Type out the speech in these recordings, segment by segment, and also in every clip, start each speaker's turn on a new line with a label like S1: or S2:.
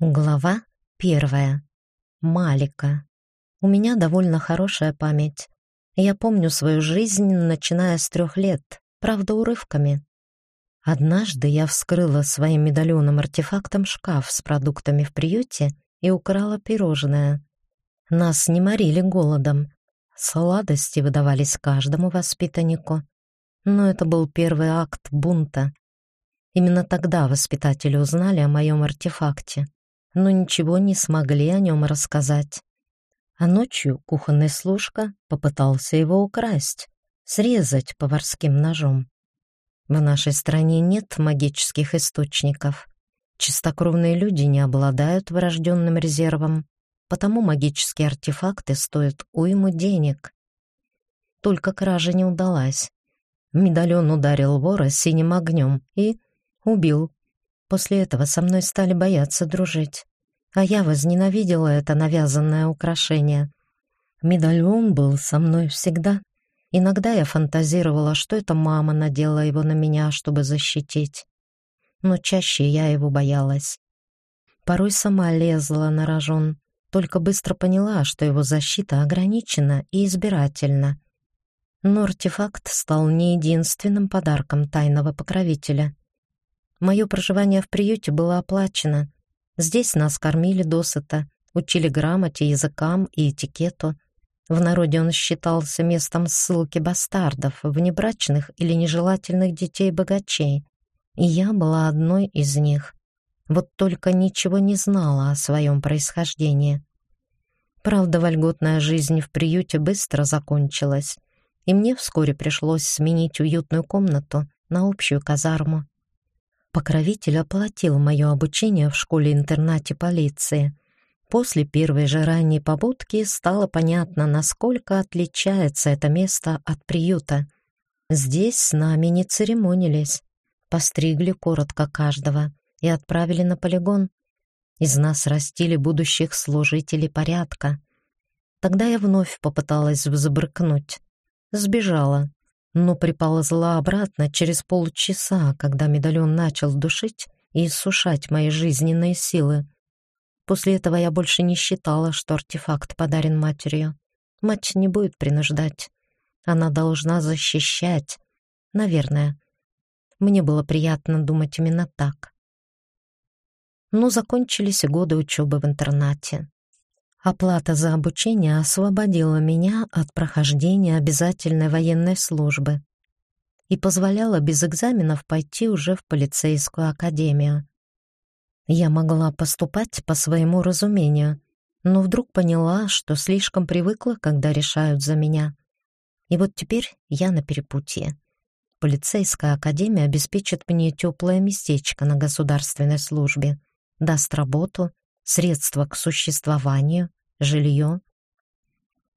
S1: Глава первая. Малика. У меня довольно хорошая память. Я помню свою жизнь, начиная с трех лет, правда, урывками. Однажды я вскрыла своим медальоном-артефактом шкаф с продуктами в приюте и украла пирожное. Нас не морили голодом. Сладости выдавались каждому воспитаннику. Но это был первый акт бунта. Именно тогда воспитатели узнали о моем артефакте но ничего не смогли о нем рассказать. А ночью кухонный служка попытался его украсть, срезать поварским ножом. В нашей стране нет магических источников. Чистокровные люди не обладают врожденным резервом, потому магические артефакты стоят уйму денег. Только кража не удалась. Медальон ударил вора синим огнем и убил После этого со мной стали бояться дружить. А я возненавидела это навязанное украшение. Медальон был со мной всегда. Иногда я фантазировала, что это мама надела его на меня, чтобы защитить. Но чаще я его боялась. Порой сама лезла на рожон, только быстро поняла, что его защита ограничена и избирательна. Но артефакт стал не единственным подарком тайного покровителя. Мое проживание в приюте было оплачено. Здесь нас кормили досыта, учили грамоте, языкам и этикету. В народе он считался местом ссылки бастардов, внебрачных или нежелательных детей-богачей. И я была одной из них. Вот только ничего не знала о своем происхождении. Правда, вольготная жизнь в приюте быстро закончилась, и мне вскоре пришлось сменить уютную комнату на общую казарму. Покровитель оплатил мое обучение в школе-интернате полиции. После первой же ранней побудки стало понятно, насколько отличается это место от приюта. Здесь с нами не церемонились. Постригли коротко каждого и отправили на полигон. Из нас растили будущих служителей порядка. Тогда я вновь попыталась взбрыкнуть. Сбежала, но приползла обратно через полчаса, когда медальон начал душить и иссушать мои жизненные силы. После этого я больше не считала, что артефакт подарен матерью. Мать не будет принуждать. Она должна защищать. Наверное. Мне было приятно думать именно так. Но закончились годы учебы в интернате. Оплата за обучение освободила меня от прохождения обязательной военной службы и позволяла без экзаменов пойти уже в полицейскую академию. Я могла поступать по своему разумению, но вдруг поняла, что слишком привыкла, когда решают за меня. И вот теперь я на перепутье. Полицейская академия обеспечит мне теплое местечко на государственной службе, даст работу — средства к существованию, жилье.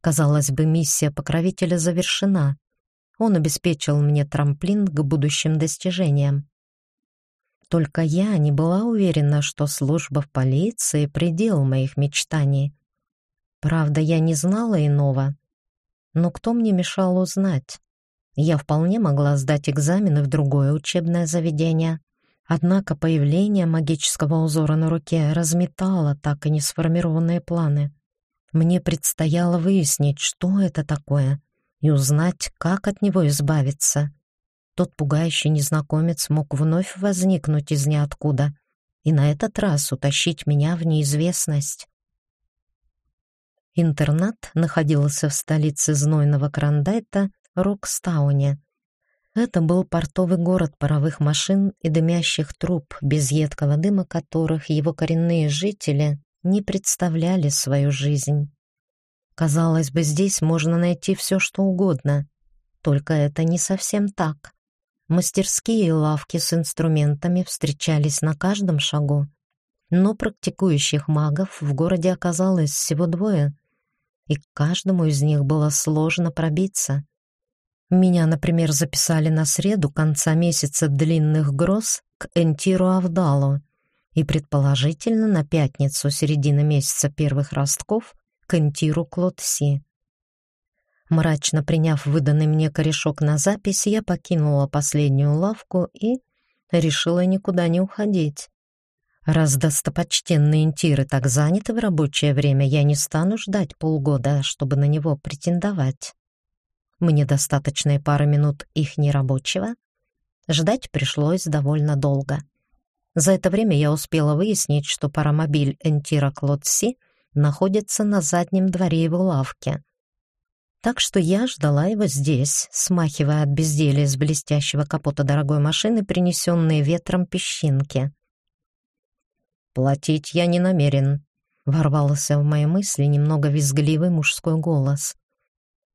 S1: Казалось бы, миссия покровителя завершена. Он обеспечил мне трамплин к будущим достижениям. Только я не была уверена, что служба в полиции — предел моих мечтаний. Правда, я не знала иного. Но кто мне мешал узнать? Я вполне могла сдать экзамены в другое учебное заведение. Однако появление магического узора на руке разметало так и не сформированные планы. Мне предстояло выяснить, что это такое, и узнать, как от него избавиться. Тот пугающий незнакомец мог вновь возникнуть из ниоткуда и на этот раз утащить меня в неизвестность. Интернат находился в столице знойного Крандайта, Рокстауне, это был портовый город паровых машин и дымящих труб, без едкого дыма которых его коренные жители не представляли свою жизнь. Казалось бы, здесь можно найти все, что угодно. Только это не совсем так. Мастерские и лавки с инструментами встречались на каждом шагу. Но практикующих магов в городе оказалось всего двое, и к каждому из них было сложно пробиться — меня, например, записали на среду конца месяца длинных гроз к Энтиру Авдалу и, предположительно, на пятницу середины месяца первых ростков к Энтиру Клотси. Мрачно приняв выданный мне корешок на запись, я покинула последнюю лавку и решила никуда не уходить. Раз достопочтенные интиры так заняты в рабочее время, я не стану ждать полгода, чтобы на него претендовать. Мне достаточно и пары минут их нерабочего. Ждать пришлось довольно долго. За это время я успела выяснить, что паромобиль Энтира Клодси находится на заднем дворе его лавки. Так что я ждала его здесь, смахивая от безделия с блестящего капота дорогой машины принесенные ветром песчинки. «Платить я не намерен», — ворвался в мои мысли немного визгливый мужской голос.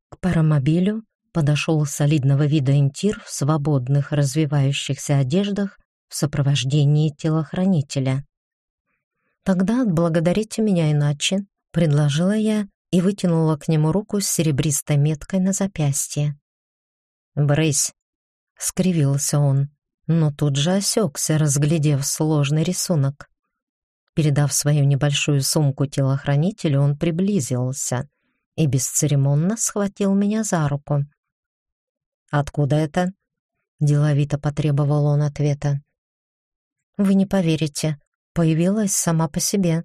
S1: К паромобилю подошел солидного вида интир в свободных развивающихся одеждах в сопровождении телохранителя. «Тогда отблагодарите меня иначе», — предложила я и вытянула к нему руку с серебристой меткой на запястье. «Брысь!» — скривился он, но тут же осекся, разглядев сложный рисунок. Передав свою небольшую сумку телохранителю, он приблизился и бесцеремонно схватил меня за руку. «Откуда это?» — деловито потребовал он ответа. «Вы не поверите, появилась сама по себе.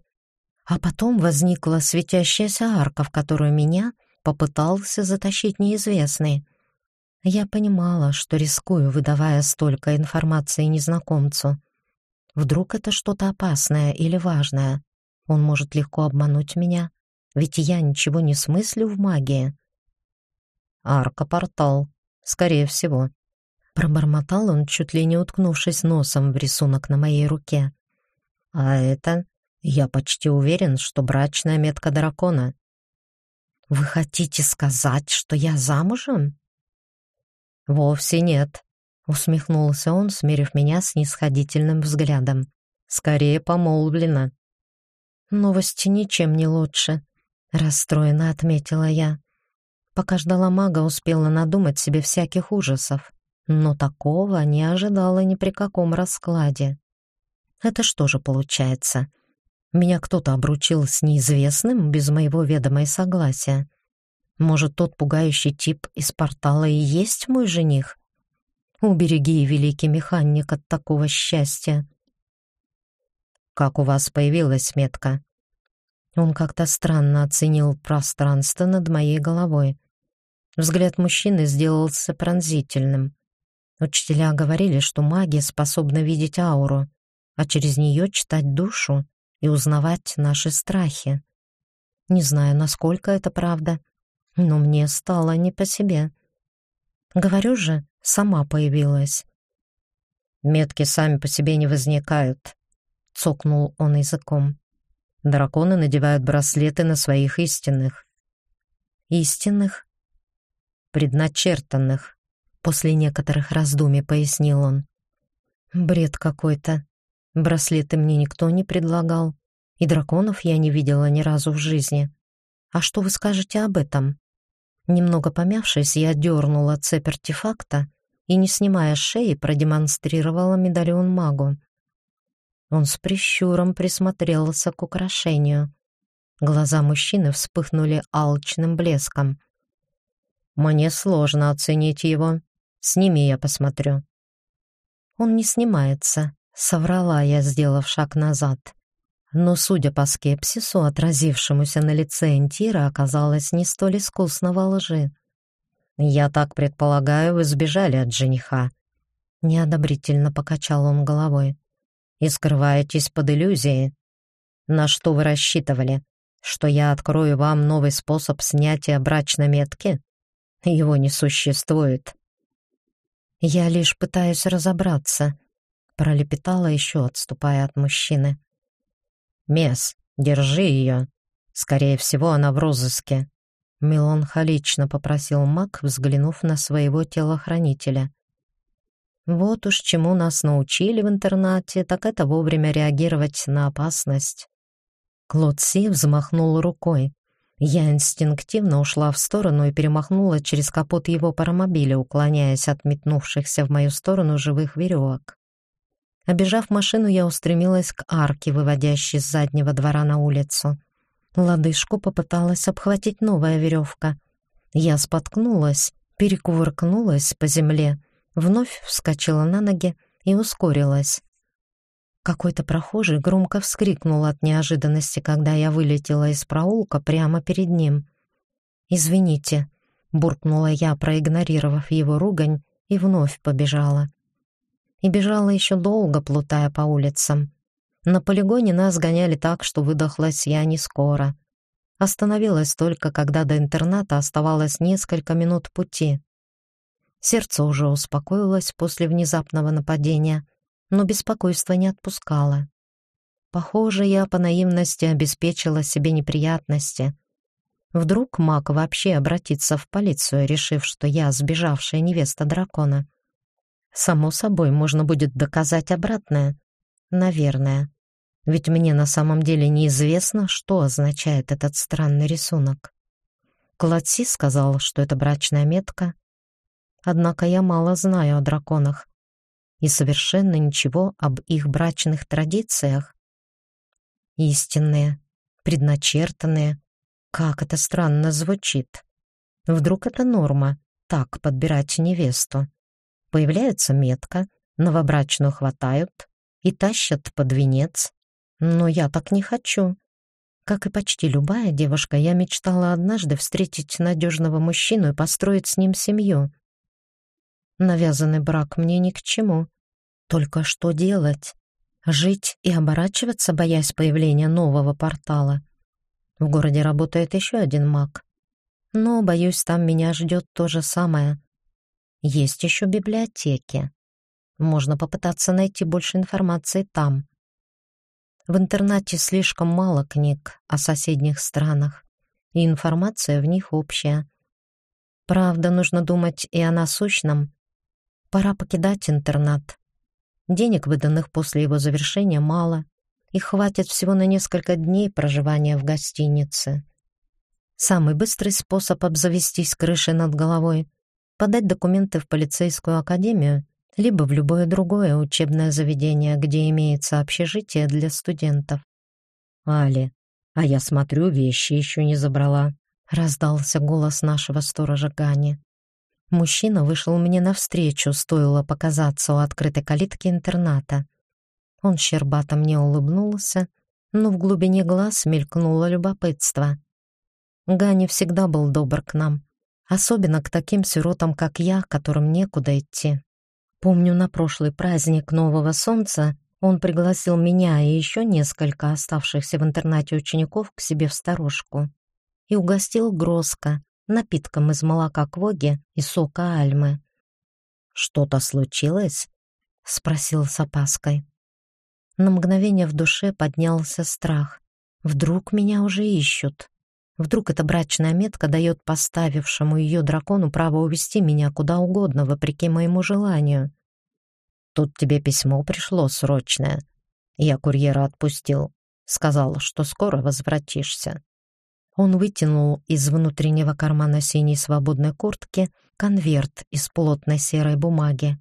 S1: А потом возникла светящаяся арка, в которую меня попытался затащить неизвестный. Я понимала, что рискую, выдавая столько информации незнакомцу. Вдруг это что-то опасное или важное. Он может легко обмануть меня, ведь я ничего не смыслю в магии. Арка-портал, скорее всего. Пробормотал он, чуть ли не уткнувшись носом в рисунок на моей руке. А это, я почти уверен, что брачная метка дракона. Вы хотите сказать, что я замужем? Вовсе нет, Усмехнулся он, смерив меня с нисходительным взглядом. Скорее помолвлена. Новости ничем не лучше, расстроенно отметила я. Пока ждала мага, успела надумать себе всяких ужасов, но такого не ожидала ни при каком раскладе. Это что же получается? Меня кто-то обручил с неизвестным без моего ведома и согласия. Может, тот пугающий тип из портала и есть мой жених? Убереги, великий механик, от такого счастья. Как у вас появилась метка? Он как-то странно оценил пространство над моей головой. Взгляд мужчины сделался пронзительным. Учителя говорили, что маги способны видеть ауру, а через нее читать душу и узнавать наши страхи. Не знаю, насколько это правда, но мне стало не по себе. Говорю же, сама появилась. Метки сами по себе не возникают, цокнул он языком. Драконы надевают браслеты на своих истинных. Истинных? Предначертанных, после некоторых раздумий пояснил он. Бред какой-то. Браслеты мне никто не предлагал, и драконов я не видела ни разу в жизни. А что вы скажете об этом? Немного помявшись, я дернула цепь артефакта и, не снимая шеи, продемонстрировала медальон магу. Он с прищуром присмотрелся к украшению. Глаза мужчины вспыхнули алчным блеском. «Мне сложно оценить его. Сними, я посмотрю». «Он не снимается», — соврала я, сделав шаг назад. Но, судя по скепсису, отразившемуся на лице Энтира, оказалось не столь искусно во лжи. «Я так предполагаю, вы сбежали от жениха». Неодобрительно покачал он головой. «И скрываетесь под иллюзией. На что вы рассчитывали? Что я открою вам новый способ снятия брачной метки? Его не существует». «Я лишь пытаюсь разобраться», — пролепетала еще, отступая от мужчины. «Мес, держи ее. Скорее всего, она в розыске», Меланхолично попросил маг, взглянув на своего телохранителя. Вот уж чему нас научили в интернате, так это вовремя реагировать на опасность. Клод Си взмахнул рукой. Я инстинктивно ушла в сторону и перемахнула через капот его паромобиля, уклоняясь от метнувшихся в мою сторону живых веревок. Обежав машину, я устремилась к арке, выводящей с заднего двора на улицу. Лодыжку попыталась обхватить новая веревка. Я споткнулась, перекувыркнулась по земле, вновь вскочила на ноги и ускорилась. Какой-то прохожий громко вскрикнул от неожиданности, когда я вылетела из проулка прямо перед ним. «Извините», — буркнула я, проигнорировав его ругань, и вновь побежала. И бежала еще долго, плутая по улицам. На полигоне нас гоняли так, что выдохлась я не скоро. Остановилась только, когда до интерната оставалось несколько минут пути. Сердце уже успокоилось после внезапного нападения — но беспокойство не отпускало. Похоже, я по наивности обеспечила себе неприятности. Вдруг маг вообще обратится в полицию, решив, что я сбежавшая невеста дракона. Само собой, можно будет доказать обратное. Наверное. Ведь мне на самом деле неизвестно, что означает этот странный рисунок. Клотси сказал, что это брачная метка. Однако я мало знаю о драконах и совершенно ничего об их брачных традициях. Истинные, предначертанные. Как это странно звучит. Вдруг это норма — так подбирать невесту. Появляется метка, новобрачную хватают и тащат под венец. Но я так не хочу. Как и почти любая девушка, я мечтала однажды встретить надежного мужчину и построить с ним семью. Навязанный брак мне ни к чему. Только что делать? Жить и оборачиваться, боясь появления нового портала? В городе работает еще один маг. Но, боюсь, там меня ждет то же самое. Есть еще библиотеки. Можно попытаться найти больше информации там. В интернате слишком мало книг о соседних странах, и информация в них общая. Правда, нужно думать и о насущном. Пора покидать интернат. Денег, выданных после его завершения, мало. Их хватит всего на несколько дней проживания в гостинице. Самый быстрый способ обзавестись крышей над головой — подать документы в полицейскую академию либо в любое другое учебное заведение, где имеется общежитие для студентов. «Али, а я смотрю, вещи еще не забрала», — раздался голос нашего сторожа Гани. Мужчина вышел мне навстречу, стоило показаться у открытой калитки интерната. Он щербато мне улыбнулся, но в глубине глаз мелькнуло любопытство. Гани всегда был добр к нам, особенно к таким сиротам, как я, которым некуда идти. Помню, на прошлый праздник Нового Солнца он пригласил меня и еще несколько оставшихся в интернате учеников к себе в сторожку и угостил Гроско, напитком из молока квоги и сока альмы. «Что-то случилось?» — спросил с опаской. На мгновение в душе поднялся страх. Вдруг меня уже ищут. Вдруг эта брачная метка дает поставившему ее дракону право увести меня куда угодно, вопреки моему желанию. «Тут тебе письмо пришло срочное. Я курьера отпустил. Сказал, что скоро возвратишься. Он вытянул из внутреннего кармана синей свободной куртки конверт из плотной серой бумаги.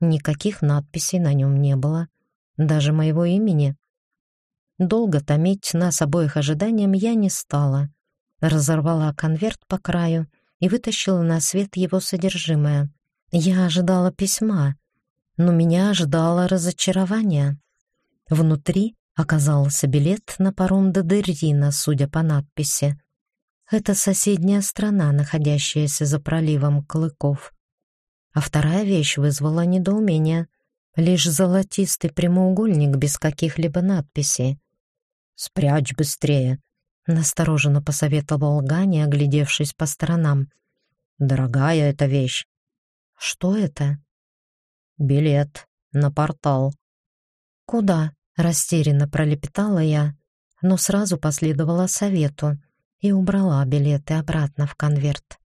S1: Никаких надписей на нем не было, даже моего имени. Долго томить нас обоих ожиданием я не стала. Разорвала конверт по краю и вытащила на свет его содержимое. Я ожидала письма, но меня ожидало разочарование. Внутри оказался билет на паром до Деррина, судя по надписи. Это соседняя страна, находящаяся за проливом Клыков. А вторая вещь вызвала недоумение. Лишь золотистый прямоугольник без каких-либо надписей. «Спрячь быстрее», — настороженно посоветовал Гани, оглядевшись по сторонам. «Дорогая эта вещь». «Что это?» «Билет на портал». «Куда?» Растерянно пролепетала я, но сразу последовала совету и убрала билеты обратно в конверт.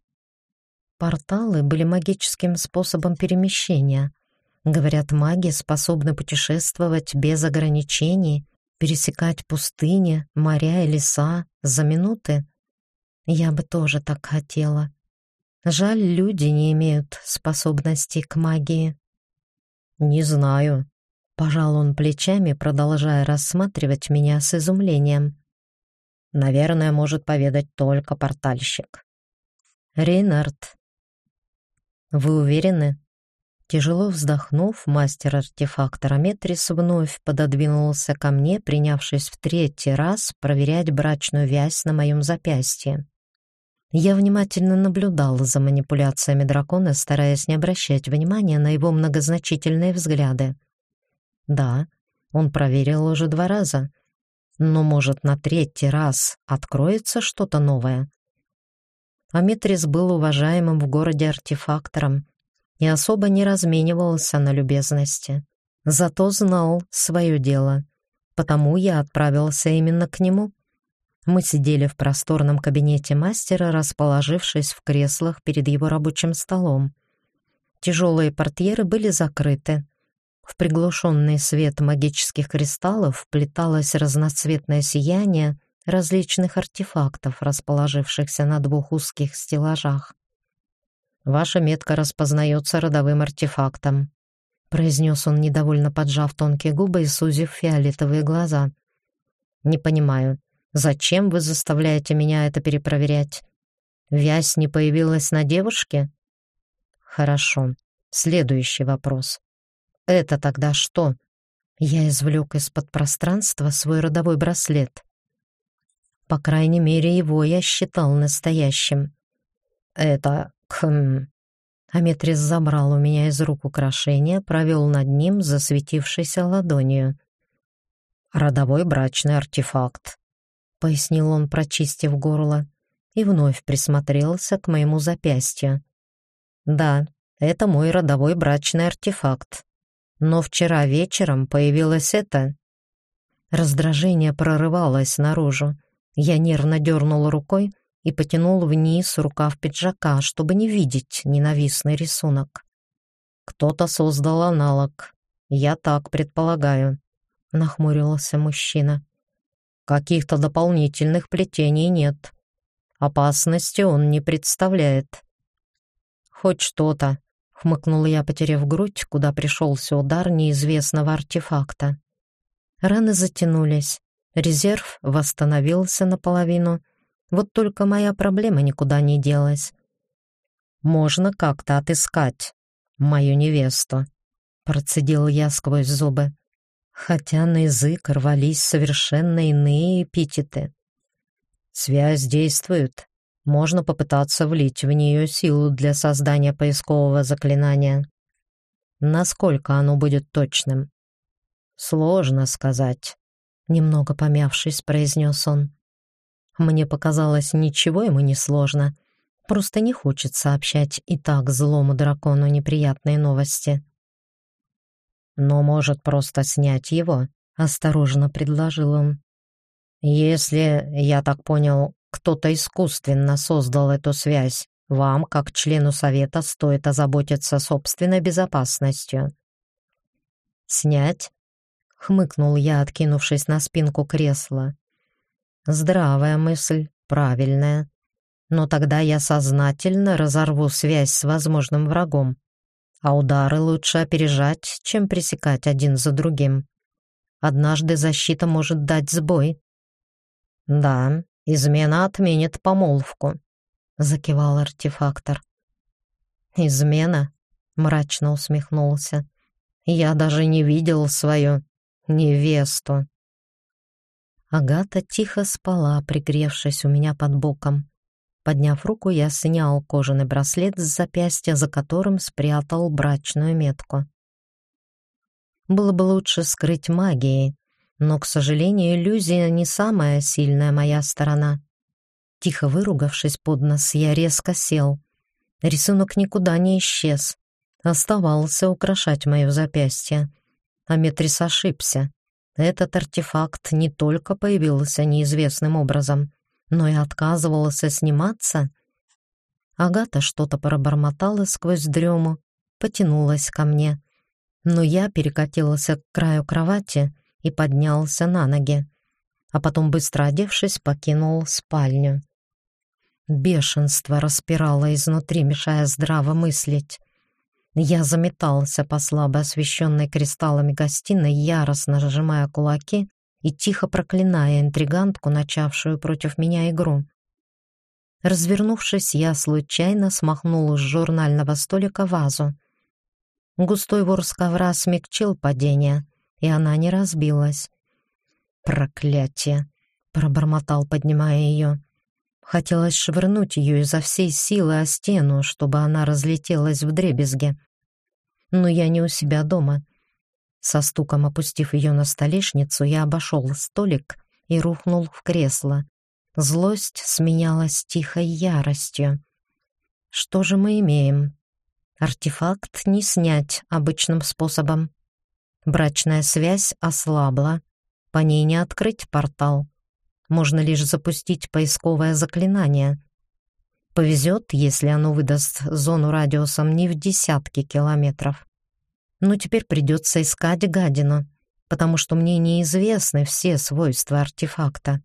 S1: Порталы были магическим способом перемещения. Говорят, маги способны путешествовать без ограничений, пересекать пустыни, моря и леса за минуты. Я бы тоже так хотела. Жаль, люди не имеют способностей к магии. «Не знаю», Пожал он плечами, продолжая рассматривать меня с изумлением. Наверное, может поведать только портальщик. Рейнард. Вы уверены? Тяжело вздохнув, мастер-артефактор Аметрис вновь пододвинулся ко мне, принявшись в третий раз проверять брачную вязь на моем запястье. Я внимательно наблюдал за манипуляциями дракона, стараясь не обращать внимания на его многозначительные взгляды. Да, он проверил уже два раза, но, может, на третий раз откроется что-то новое. Аметрис был уважаемым в городе артефактором, и особо не разменивался на любезности. Зато знал свое дело, потому я отправился именно к нему. Мы сидели в просторном кабинете мастера, расположившись в креслах перед его рабочим столом. Тяжелые портьеры были закрыты. В приглушенный свет магических кристаллов вплеталось разноцветное сияние различных артефактов, расположившихся на двух узких стеллажах. Ваша метка распознается родовым артефактом», — произнес он, недовольно поджав тонкие губы и сузив фиолетовые глаза. «Не понимаю, зачем вы заставляете меня это перепроверять? Вязь не появилась на девушке?» «Хорошо. Следующий вопрос. Это тогда что?» Я извлек из-под пространства свой родовой браслет. По крайней мере, его я считал настоящим. «Это Хм. Аметрис забрал у меня из рук украшение, провел над ним засветившейся ладонью. «Родовой брачный артефакт», — пояснил он, прочистив горло, и вновь присмотрелся к моему запястью. «Да, это мой родовой брачный артефакт. Но вчера вечером появилось это...» Раздражение прорывалось наружу. Я нервно дернула рукой, и потянул вниз рукав пиджака, чтобы не видеть ненавистный рисунок. «Кто-то создал аналог. Я так предполагаю», — нахмурился мужчина. «Каких-то дополнительных плетений нет. Опасности он не представляет». «Хоть что-то», — хмыкнул я, потеряв грудь, куда пришелся удар неизвестного артефакта. Раны затянулись, резерв восстановился наполовину, вот только моя проблема никуда не делась. Можно как-то отыскать мою невесту, процедил я сквозь зубы, хотя на язык рвались совершенно иные эпитеты. Связь действует. Можно попытаться влить в нее силу для создания поискового заклинания. Насколько оно будет точным? Сложно сказать. Немного помявшись, произнес он. Мне показалось, ничего ему не сложно. Просто не хочет сообщать и так злому дракону неприятные новости. «Но может просто снять его?» — осторожно предложил он. «Если, я так понял, кто-то искусственно создал эту связь, вам, как члену совета, стоит озаботиться собственной безопасностью». «Снять?» — хмыкнул я, откинувшись на спинку кресла. Здравая мысль, правильная. Но тогда я сознательно разорву связь с возможным врагом. А удары лучше опережать, чем пресекать один за другим. Однажды защита может дать сбой. Да, измена отменит помолвку, закивал артефактор. Измена? мрачно усмехнулся. Я даже не видел свою невесту. Агата тихо спала, пригревшись у меня под боком. Подняв руку, я снял кожаный браслет с запястья, за которым спрятал брачную метку. Было бы лучше скрыть магией, но, к сожалению, иллюзия не самая сильная моя сторона. Тихо выругавшись под нос, я резко сел. Рисунок никуда не исчез. Оставался украшать мое запястье. А Метрис ошибся. Этот артефакт не только появился неизвестным образом, но и отказывался сниматься. Агата что-то пробормотала сквозь дрему, потянулась ко мне, но я перекатился к краю кровати и поднялся на ноги, а потом, быстро одевшись, покинул спальню. Бешенство распирало изнутри, мешая здраво мыслить. Я заметался по слабо освещенной кристаллами гостиной, яростно сжимая кулаки и тихо проклиная интригантку, начавшую против меня игру. Развернувшись, я случайно смахнул с журнального столика вазу. Густой ворс ковра смягчил падение, и она не разбилась. «Проклятие!» — пробормотал, поднимая ее. Хотелось швырнуть ее изо всей силы о стену, чтобы она разлетелась в дребезге. Но я не у себя дома. Со стуком опустив ее на столешницу, я обошел столик и рухнул в кресло. Злость сменялась тихой яростью. Что же мы имеем? Артефакт не снять обычным способом. Брачная связь ослабла, по ней не открыть портал. Можно лишь запустить поисковое заклинание. Повезет, если оно выдаст зону радиусом не в десятки километров. Но теперь придется искать гадину, потому что мне неизвестны все свойства артефакта.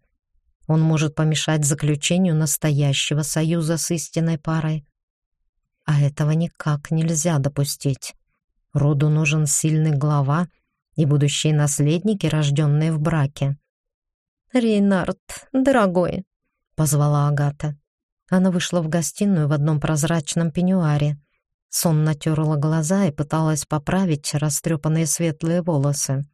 S1: Он может помешать заключению настоящего союза с истинной парой. А этого никак нельзя допустить. Роду нужен сильный глава и будущие наследники, рожденные в браке. «Рейнард, дорогой!» — позвала Агата. Она вышла в гостиную в одном прозрачном пеньюаре. Сон натерла глаза и пыталась поправить растрепанные светлые волосы.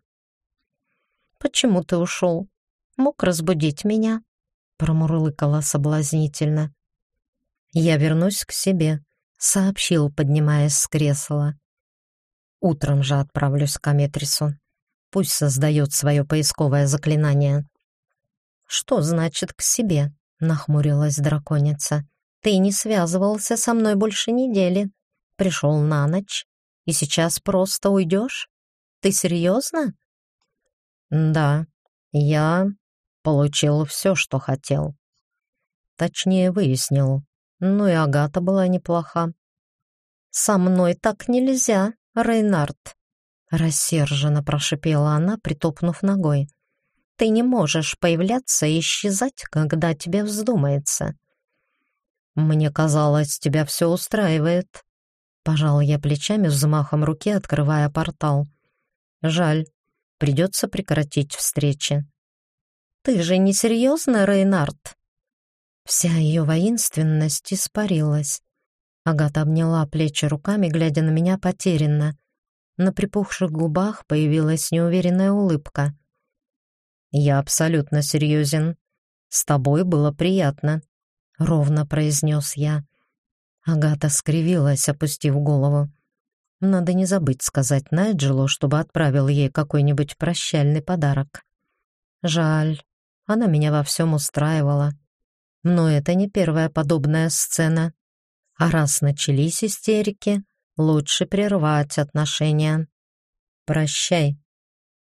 S1: «Почему ты ушел? Мог разбудить меня?» — промурлыкала соблазнительно. «Я вернусь к себе», — сообщил, поднимаясь с кресла. «Утром же отправлюсь к Аметрису. Пусть создает свое поисковое заклинание». «Что значит «к себе»?» — нахмурилась драконица. «Ты не связывался со мной больше недели. Пришел на ночь, и сейчас просто уйдешь? Ты серьезно?» Да, я получил все, что хотел. Точнее, выяснил. Ну и Агата была неплоха. «Со мной так нельзя, Рейнард!» Рассерженно прошипела она, притопнув ногой. «Ты не можешь появляться и исчезать, когда тебе вздумается». «Мне казалось, тебя все устраивает». Пожал я плечами взмахом руки, открывая портал. «Жаль, Придется прекратить встречи. «Ты же не серьезно, Рейнард?» Вся ее воинственность испарилась. Агата обняла плечи руками, глядя на меня потерянно. На припухших губах появилась неуверенная улыбка. «Я абсолютно серьезен. С тобой было приятно», — ровно произнес я. Агата скривилась, опустив голову. Надо не забыть сказать Найджелу, чтобы отправил ей какой-нибудь прощальный подарок. Жаль, она меня во всем устраивала. Но это не первая подобная сцена. А раз начались истерики, лучше прервать отношения. «Прощай».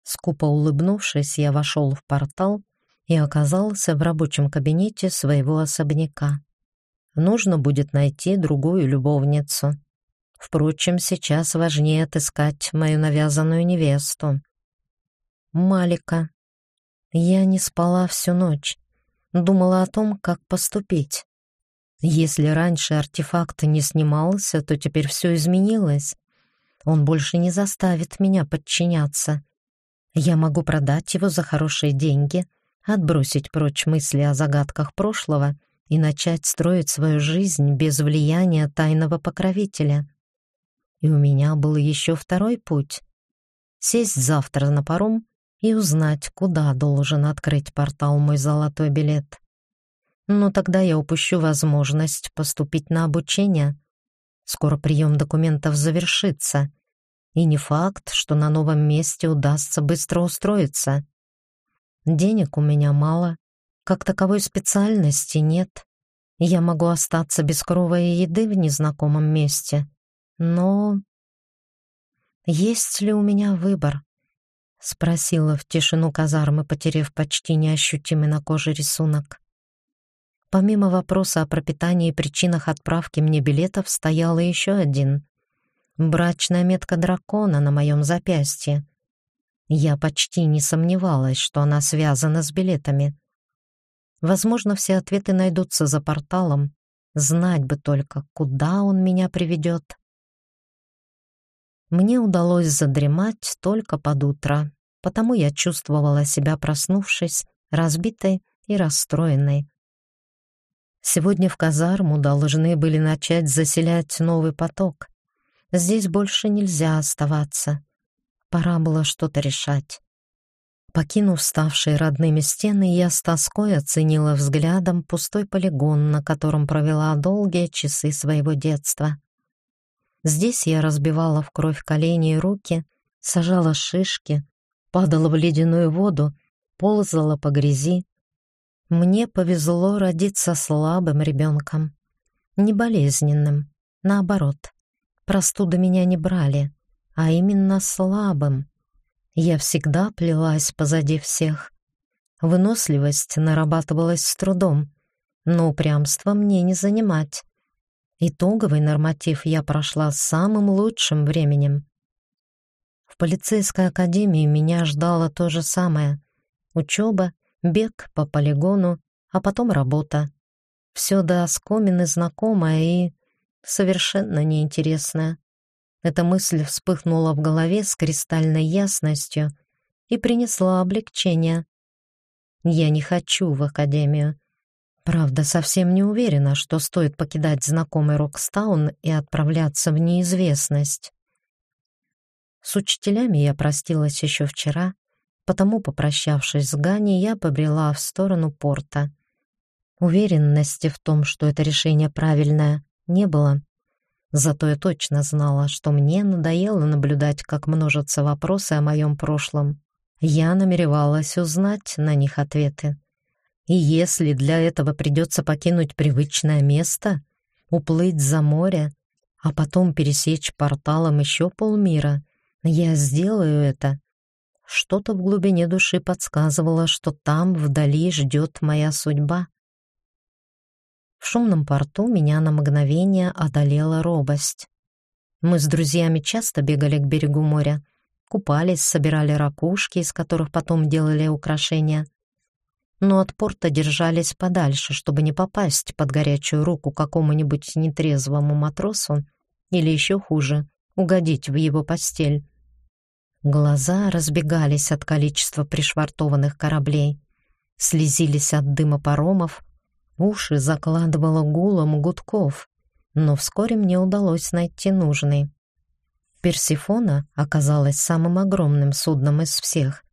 S1: Скупо улыбнувшись, я вошел в портал и оказался в рабочем кабинете своего особняка. Нужно будет найти другую любовницу. Впрочем, сейчас важнее отыскать мою навязанную невесту. Малика. Я не спала всю ночь. Думала о том, как поступить. Если раньше артефакт не снимался, то теперь все изменилось. Он больше не заставит меня подчиняться. Я могу продать его за хорошие деньги, отбросить прочь мысли о загадках прошлого и начать строить свою жизнь без влияния тайного покровителя. И у меня был еще второй путь — сесть завтра на паром и узнать, куда должен открыть портал мой золотой билет. Но тогда я упущу возможность поступить на обучение. Скоро прием документов завершится, и не факт, что на новом месте удастся быстро устроиться. Денег у меня мало, как таковой специальности нет. Я могу остаться без крова и еды в незнакомом месте. Но есть ли у меня выбор? Спросила в тишину казармы, потеряв почти неощутимый на коже рисунок. Помимо вопроса о пропитании и причинах отправки мне билетов, стоял еще один. Брачная метка дракона на моем запястье. Я почти не сомневалась, что она связана с билетами. Возможно, все ответы найдутся за порталом. Знать бы только, куда он меня приведет мне удалось задремать только под утро, потому я чувствовала себя, проснувшись, разбитой и расстроенной. Сегодня в казарму должны были начать заселять новый поток. Здесь больше нельзя оставаться. Пора было что-то решать. Покинув ставшие родными стены, я с тоской оценила взглядом пустой полигон, на котором провела долгие часы своего детства. Здесь я разбивала в кровь колени и руки, сажала шишки, падала в ледяную воду, ползала по грязи. Мне повезло родиться слабым ребенком, не болезненным, наоборот. Простуды меня не брали, а именно слабым. Я всегда плелась позади всех. Выносливость нарабатывалась с трудом, но упрямство мне не занимать. Итоговый норматив я прошла самым лучшим временем. В полицейской академии меня ждало то же самое. Учеба, бег по полигону, а потом работа. Все до оскомины знакомое и совершенно неинтересное. Эта мысль вспыхнула в голове с кристальной ясностью и принесла облегчение. Я не хочу в академию. Правда, совсем не уверена, что стоит покидать знакомый Рокстаун и отправляться в неизвестность. С учителями я простилась еще вчера, потому, попрощавшись с Ганей, я побрела в сторону порта. Уверенности в том, что это решение правильное, не было. Зато я точно знала, что мне надоело наблюдать, как множатся вопросы о моем прошлом. Я намеревалась узнать на них ответы. И если для этого придется покинуть привычное место, уплыть за море, а потом пересечь порталом еще полмира, я сделаю это. Что-то в глубине души подсказывало, что там вдали ждет моя судьба. В шумном порту меня на мгновение одолела робость. Мы с друзьями часто бегали к берегу моря, купались, собирали ракушки, из которых потом делали украшения. Но от порта держались подальше, чтобы не попасть под горячую руку какому-нибудь нетрезвому матросу или еще хуже, угодить в его постель. Глаза разбегались от количества пришвартованных кораблей, слезились от дыма паромов, Уши закладывало гулом гудков, но вскоре мне удалось найти нужный. Персифона оказалась самым огромным судном из всех.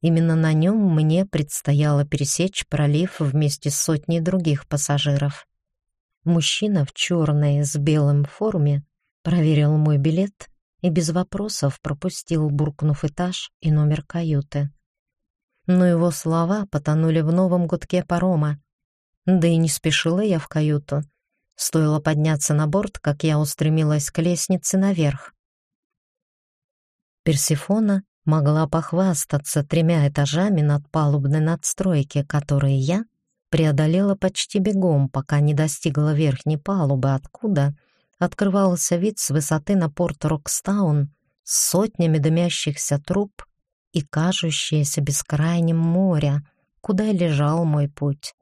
S1: Именно на нем мне предстояло пересечь пролив вместе с сотней других пассажиров. Мужчина в черной с белым форме проверил мой билет и без вопросов пропустил, буркнув этаж и номер каюты. Но его слова потонули в новом гудке парома, да и не спешила я в каюту. Стоило подняться на борт, как я устремилась к лестнице наверх. Персифона могла похвастаться тремя этажами над палубной надстройки, которые я преодолела почти бегом, пока не достигла верхней палубы, откуда открывался вид с высоты на порт Рокстаун с сотнями дымящихся труб и кажущееся бескрайним море, куда лежал мой путь.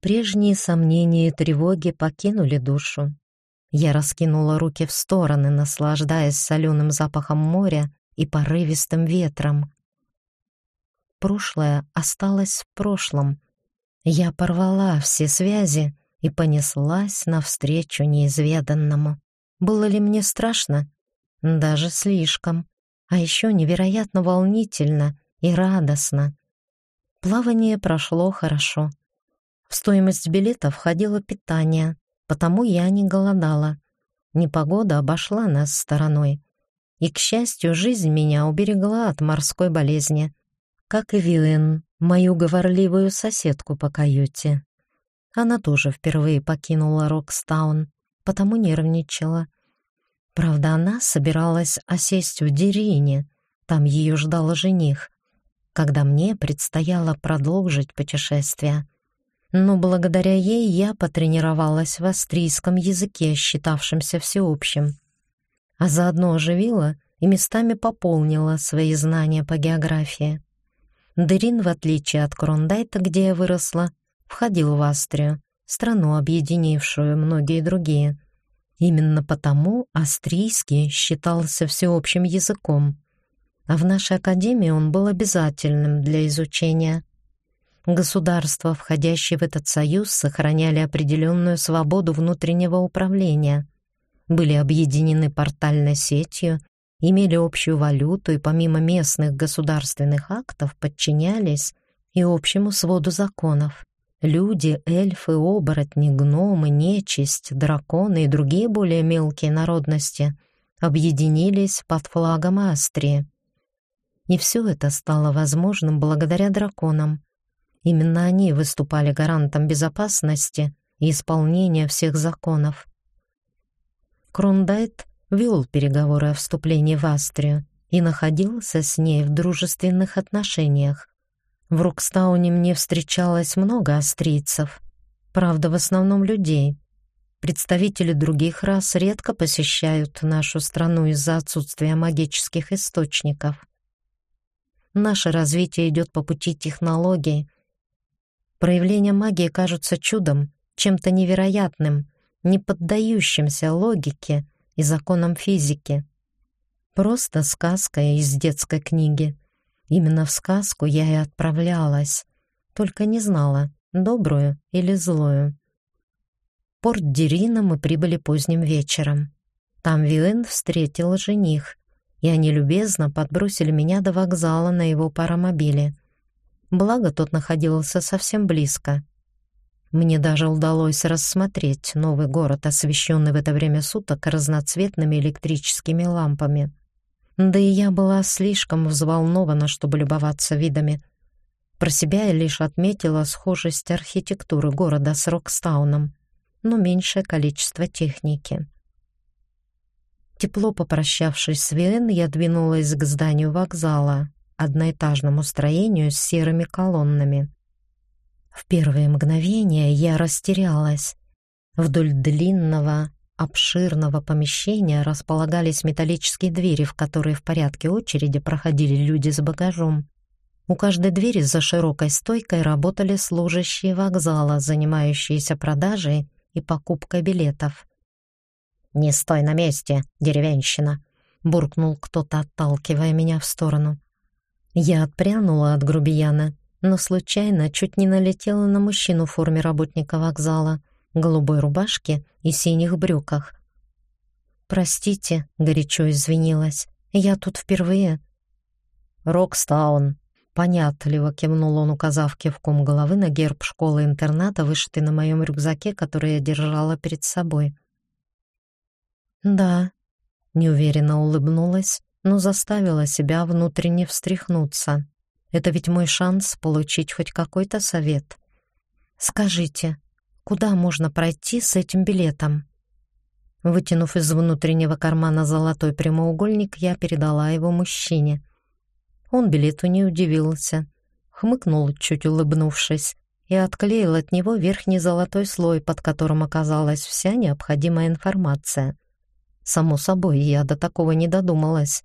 S1: Прежние сомнения и тревоги покинули душу. Я раскинула руки в стороны, наслаждаясь соленым запахом моря и порывистым ветром. Прошлое осталось в прошлом. Я порвала все связи и понеслась навстречу неизведанному. Было ли мне страшно? Даже слишком. А еще невероятно волнительно и радостно. Плавание прошло хорошо. В стоимость билета входило питание, потому я не голодала. Непогода обошла нас стороной. И, к счастью, жизнь меня уберегла от морской болезни, как и Вилен, мою говорливую соседку по каюте. Она тоже впервые покинула Рокстаун, потому нервничала. Правда, она собиралась осесть в Дерине, там ее ждал жених, когда мне предстояло продолжить путешествие но благодаря ей я потренировалась в астрийском языке, считавшемся всеобщим, а заодно оживила и местами пополнила свои знания по географии. Дерин, в отличие от Крондайта, где я выросла, входил в Австрию, страну, объединившую многие другие. Именно потому австрийский считался всеобщим языком, а в нашей академии он был обязательным для изучения — Государства, входящие в этот союз, сохраняли определенную свободу внутреннего управления. были объединены портальной сетью, имели общую валюту и помимо местных государственных актов подчинялись и общему своду законов. Люди, эльфы, оборотни, гномы, нечисть, драконы и другие более мелкие народности объединились под флагом Астрии. И все это стало возможным благодаря драконам. Именно они выступали гарантом безопасности и исполнения всех законов. Крондайт вел переговоры о вступлении в Астрию и находился с ней в дружественных отношениях. В Рокстауне мне встречалось много астрийцев, правда, в основном людей. Представители других рас редко посещают нашу страну из-за отсутствия магических источников. Наше развитие идет по пути технологий. Проявления магии кажутся чудом, чем-то невероятным, не поддающимся логике и законам физики. Просто сказка из детской книги. Именно в сказку я и отправлялась, только не знала, добрую или злую. Порт Дерина мы прибыли поздним вечером. Там Виэн встретил жених, и они любезно подбросили меня до вокзала на его паромобиле. Благо, тот находился совсем близко. Мне даже удалось рассмотреть новый город, освещенный в это время суток разноцветными электрическими лампами. Да и я была слишком взволнована, чтобы любоваться видами. Про себя я лишь отметила схожесть архитектуры города с Рокстауном, но меньшее количество техники. Тепло попрощавшись с Виэн, я двинулась к зданию вокзала, одноэтажному строению с серыми колоннами. В первые мгновения я растерялась. Вдоль длинного, обширного помещения располагались металлические двери, в которые в порядке очереди проходили люди с багажом. У каждой двери за широкой стойкой работали служащие вокзала, занимающиеся продажей и покупкой билетов. «Не стой на месте, деревенщина!» — буркнул кто-то, отталкивая меня в сторону. Я отпрянула от грубияна, но случайно чуть не налетела на мужчину в форме работника вокзала, голубой рубашке и синих брюках. «Простите», — горячо извинилась, — «я тут впервые». «Рокстаун», — понятливо кивнул он, указав кивком головы на герб школы-интерната, вышитый на моем рюкзаке, который я держала перед собой. «Да», — неуверенно улыбнулась, но заставила себя внутренне встряхнуться. «Это ведь мой шанс получить хоть какой-то совет. Скажите, куда можно пройти с этим билетом?» Вытянув из внутреннего кармана золотой прямоугольник, я передала его мужчине. Он билету не удивился, хмыкнул, чуть улыбнувшись, и отклеил от него верхний золотой слой, под которым оказалась вся необходимая информация. Само собой, я до такого не додумалась.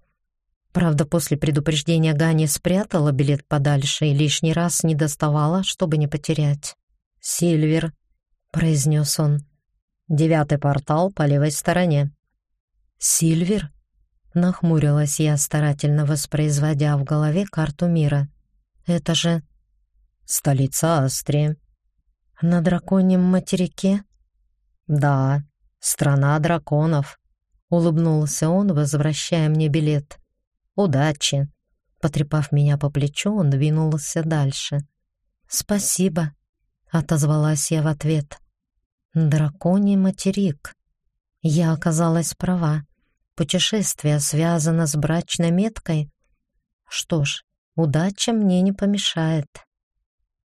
S1: Правда, после предупреждения Гани спрятала билет подальше и лишний раз не доставала, чтобы не потерять. «Сильвер», — произнес он, — «девятый портал по левой стороне». «Сильвер?» — нахмурилась я, старательно воспроизводя в голове карту мира. «Это же...» «Столица Астрии». «На драконьем материке?» «Да, страна драконов», улыбнулся он, возвращая мне билет. Удачи. Потрепав меня по плечу, он двинулся дальше. Спасибо, отозвалась я в ответ. Драконий материк. Я оказалась права. Путешествие связано с брачной меткой. Что ж, удача мне не помешает.